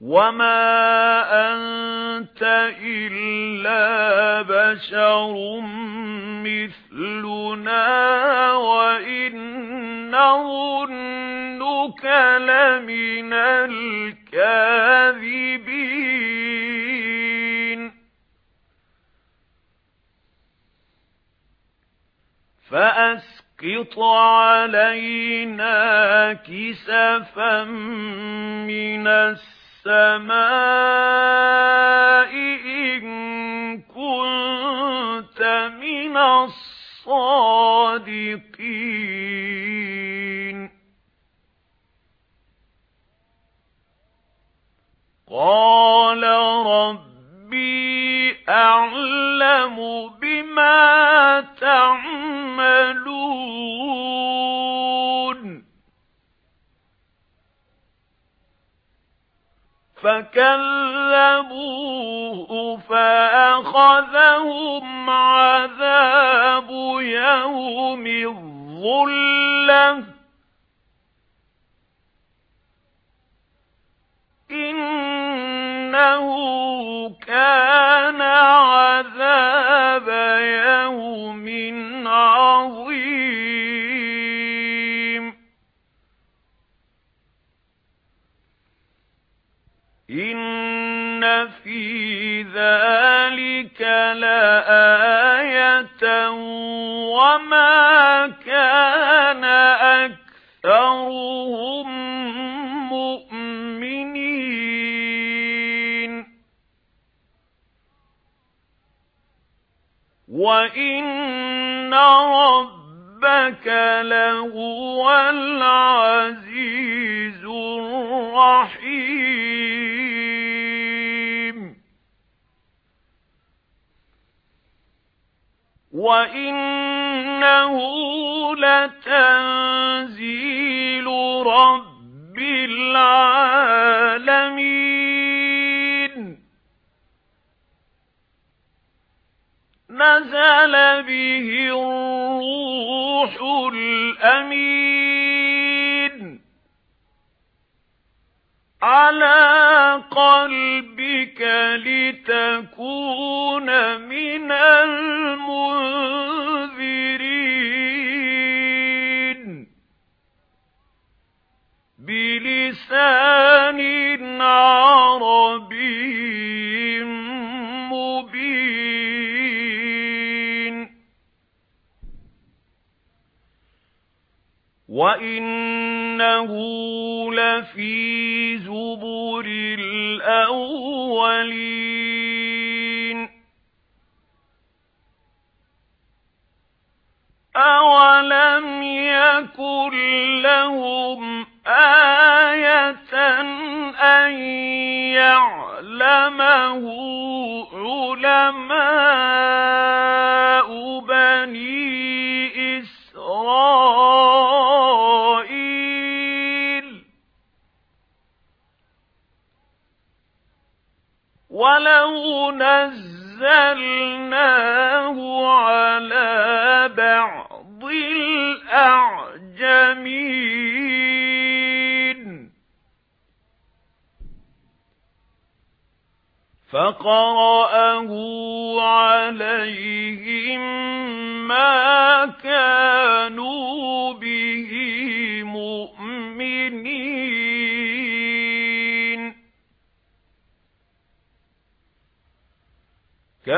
وَمَا أَنْتَ إِلَّا بَشَرٌ مِثْلُنَا وَإِن نَّظُنُّكَ لَمِنَ الْكَاذِبِينَ فَأَسْقِطْ عَلَيْنَا كِسَفًا مِنَ السَّمَاءِ السَّمَاءِ إِن كُنتَ مِنَ الصَّادِقِينَ. قَالَ رَبِّي أَعْلَمُ بِمَا فَكَذَّبُوهُ فَأَخَذَهُمْ عَذَابُ يَوْمِ الظُّلَّةِ. إِنَّهُ كَانَ عَذَابَ يَوْمٍ ذَلِكَ لَآيَةً وَمَا كَانَ أَكْثَرُهُم مُؤْمِنِينَ وَإِنَّ رَبَّكَ لَهُوَ الْعَزِيزُ وَإِنَّهُ لَتَنزِيلُ رَبِّ الْعَالَمِينَ نَزَلَ بِهِ الرُّوحُ الْأَمِينُ عَلَى قَلْبِكَ لِتَكُونَ مِنَ الْمُنذِرِينَ. بِلِسَانٍ عَرَبِيٍّ مُبِينٍ. وَإِنَّهُ لَفِي زُبُرِ الْأَوَّلِينَ أَوَلَمْ يَكُنْ لَهُمْ آيَةً أَن يَعْلَمَهُ عُلَمَاءُ وَلَوْ نَزَّلْنَاهُ عَلَى بَعْضِ الْأَعْجَمِينَ فَقَرَأَهُ عَلَيْهِمْ مَا كَانُوا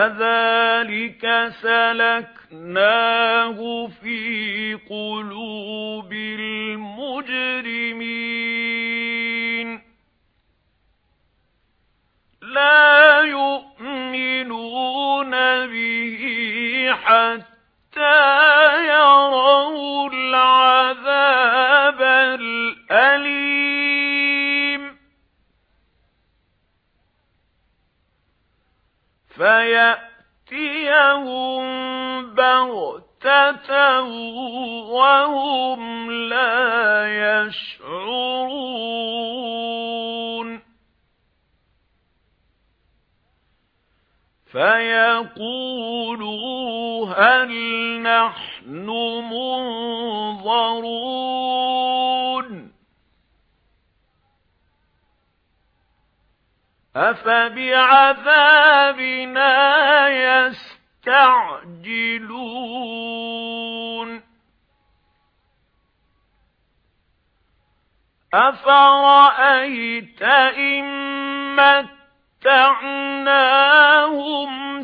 كَذَلِكَ سَلَكْنَاهُ فِي قُلُوبِ الْمُجْرِمِينَ لَا يُؤْمِنُونَ بِهِ حَتَّى يَرَوْا الْعَذَابَ الْأَلِيمَ يَأْتِيَهُم بَغْتَةً وَهُمْ لَا يَشْعُرُونَ. فَيَقُولُوا هَلْ نَحْنُ مُنظَرُونَ؟ أَفَبِعَذَابِنَا يَسْتَعْجِلُونَ؟ أَفَرَأَيْتَ إِن مَّتَّعْنَاهُمْ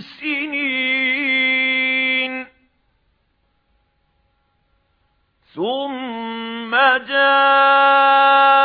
سِنِينَ؟ ثُمَّ جَاءَ